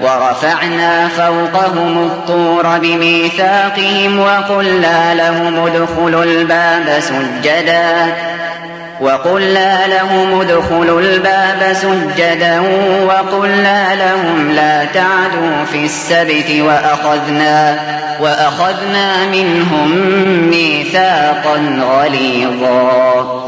ورفعنا فوقهم الطور بميثاقهم وقلنا لهم ادخلوا الباب سجدا. وقلنا لهم ادخلوا الباب سجدا. وقلنا لهم لا تعدوا في السبت وأخذنا وأخذنا منهم ميثاقا غليظا.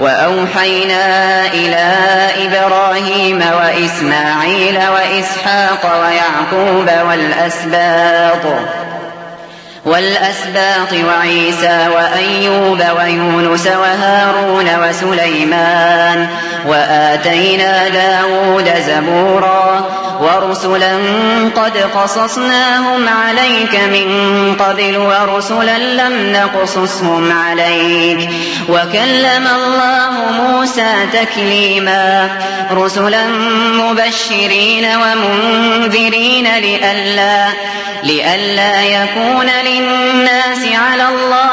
وأوحينا إلى إبراهيم وإسماعيل وإسحاق ويعقوب والأسباط والأسباط وعيسى وأيوب ويونس وهارون وسليمان وآتينا داود زبورا ورسلا قد قصصناهم عليك من قبل ورسلا لم نقصصهم عليك وكلم الله موسى تكليما رسلا مبشرين ومنذرين لئلا لئلا يكون للناس على الله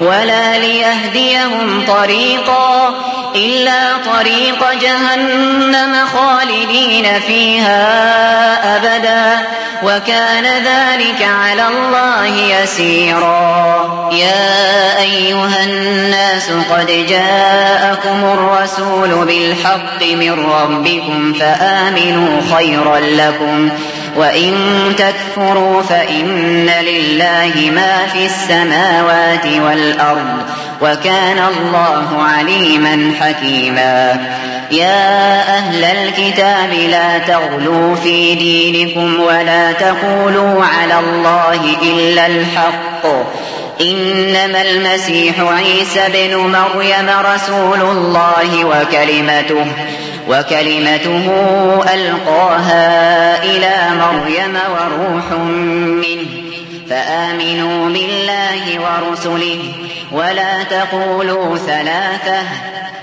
ولا ليهديهم طريقا إلا طريق جهنم خالدين فيها أبدا وكان ذلك على الله يسيرا. يا أيها الناس قد جاءكم الرسول بالحق من ربكم فآمنوا خيرا لكم وإن تكفروا فإن لله ما في السماوات والأرض وكان الله عليما حكيما. يا أهل الكتاب لا تغلوا في دينكم ولا تقولوا على الله إلا الحق. إنما المسيح عيسى بن مريم رسول الله وكلمته وكلمته ألقاها إلى مريم وروح منه. فآمنوا بالله ورسله ولا تقولوا ثلاثة.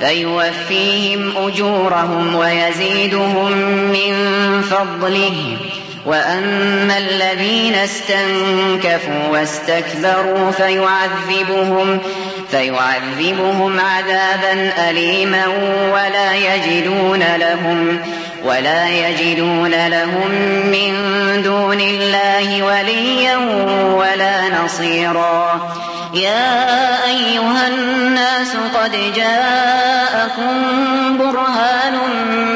فيوفيهم أجورهم ويزيدهم من فضله. وأما الذين استنكفوا واستكبروا فيعذبهم فيعذبهم عذابا أليما ولا يجدون لهم ولا يجدون لهم من دون الله وليا ولا نصيرا. يا أيها الناس قد جاءكم برهان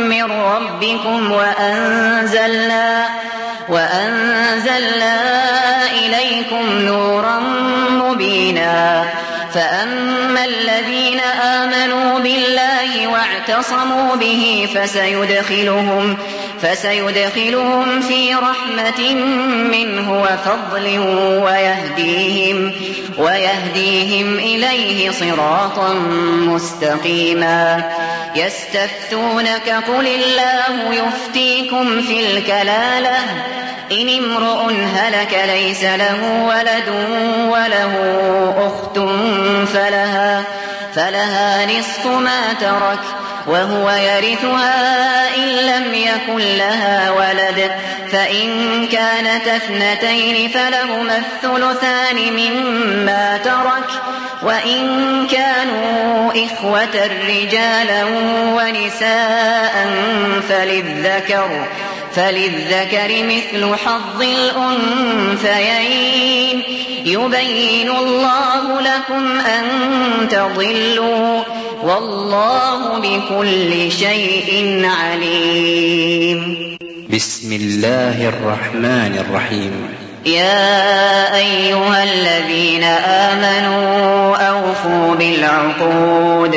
من ربكم وأنزلنا وأنزلنا إليكم نورا مبينا فأما الذين واعتصموا به فسيدخلهم فسيدخلهم في رحمة منه وفضل ويهديهم ويهديهم إليه صراطا مستقيما. يستفتونك قل الله يفتيكم في الكلالة. إن امرؤ هلك ليس له ولد وله أخت فلها فلها نصف ما ترك وهو يرثها إن لم يكن لها ولد. فإن كانت اثنتين فلهما الثلثان مما ترك. وإن كانوا إخوة رجالا ونساء فللذكر. فللذكر مثل حظ الأنثيين يبين الله لكم أن تضلوا والله بكل شيء عليم بسم الله الرحمن الرحيم يا أيها الذين آمنوا أوفوا بالعقود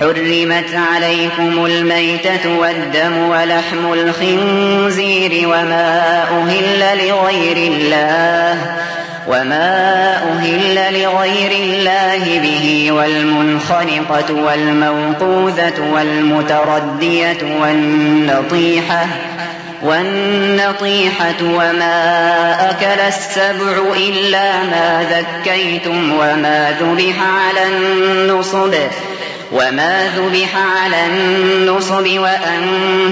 حرمت عليكم الميتة والدم ولحم الخنزير وما أهل لغير الله وما أهل لغير الله به والمنخنقة والموقوذة والمتردية والنطيحة والنطيحة وما أكل السبع إلا ما ذكيتم وما ذبح على النصب وما ذبح على النصب وأن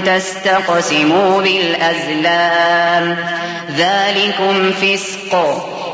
تستقسموا بالأزلام ذلكم فسق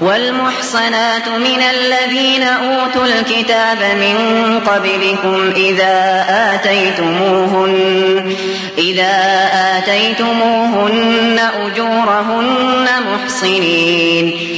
والمحصنات من الذين أوتوا الكتاب من قبلكم إذا آتيتموهن إذا آتيتموهن أجورهن محصنين.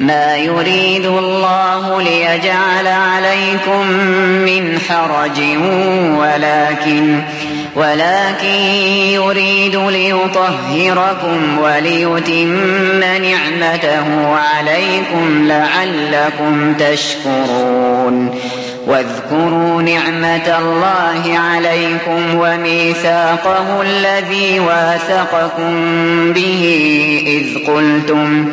ما يريد الله ليجعل عليكم من حرج ولكن ولكن يريد ليطهركم وليتم نعمته عليكم لعلكم تشكرون. واذكروا نعمة الله عليكم وميثاقه الذي واثقكم به إذ قلتم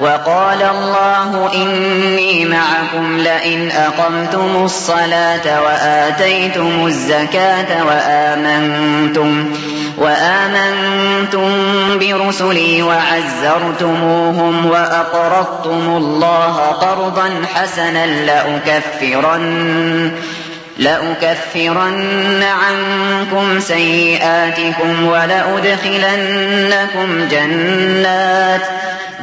وقال الله إني معكم لئن أقمتم الصلاة وآتيتم الزكاة وآمنتم وآمنتم برسلي وعزرتموهم وأقرضتم الله قرضا حسنا لأكفرن لأكفرن عنكم سيئاتكم ولأدخلنكم جنات